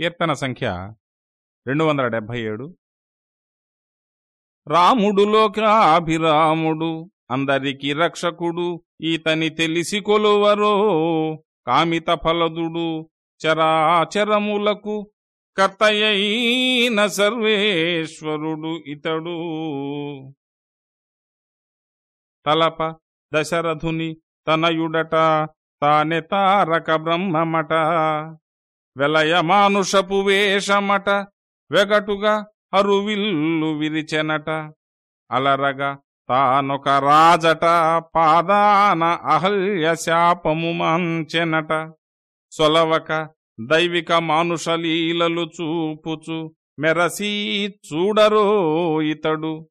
కీర్తన సంఖ్య రెండు వందల డెబ్భై ఏడు రాముడులోకాభిరాముడు అందరికి రక్షకుడు ఈతని తెలిసి కొలువరో కామిత ఫలదుడు చరాచరములకు కర్తయైన సర్వేశ్వరుడు ఇతడు. తలప దశరథుని తనయుడట తానె తారక బ్రహ్మమట. వెలయ మానుషపు వేషమట వెగటుగా అరువిల్లు విరిచెనట. అలరగా తానొక రాజట పాదాన అహల్య శాపము మంచెనట. సొలవక దైవిక మానుషలీలలు చూపుచు మెరసీ చూడరో ఇతడు.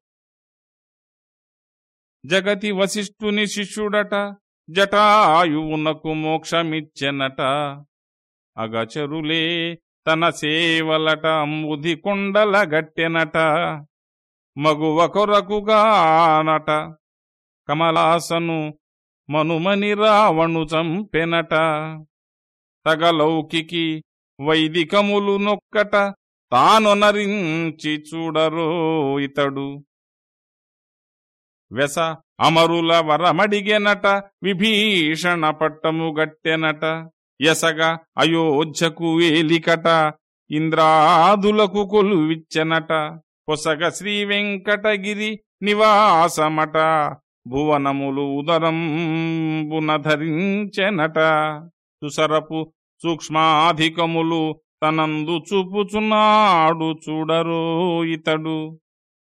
జగతి వశిష్ఠుని శిష్యుడట జటాయువునకు మోక్షమిచ్చెనట. అగచరులే తన సేవలట అంబుధి కొండల గట్టెనట మగువ కొరకుగానట కమలాసను మనుమని రావణు చంపెనట తగలౌకికి వైదికములు నొక్కట తానొనరించి చూడరో ఇతడు. వెస అమరుల వరమడిగెనట విభీషణ పట్టము గట్టెనట. ఎసగ అయోధ్యకు వేలికట ఇంద్రాదులకు కొలువిచ్చనట. పొసగ శ్రీ వెంకటగిరి నివాసమట భువనములు ఉదరంబున ధరించెనట. సుసరపు సూక్ష్మాధికములు తనందు చూపుచున్నాడు చూడరో ఇతడు.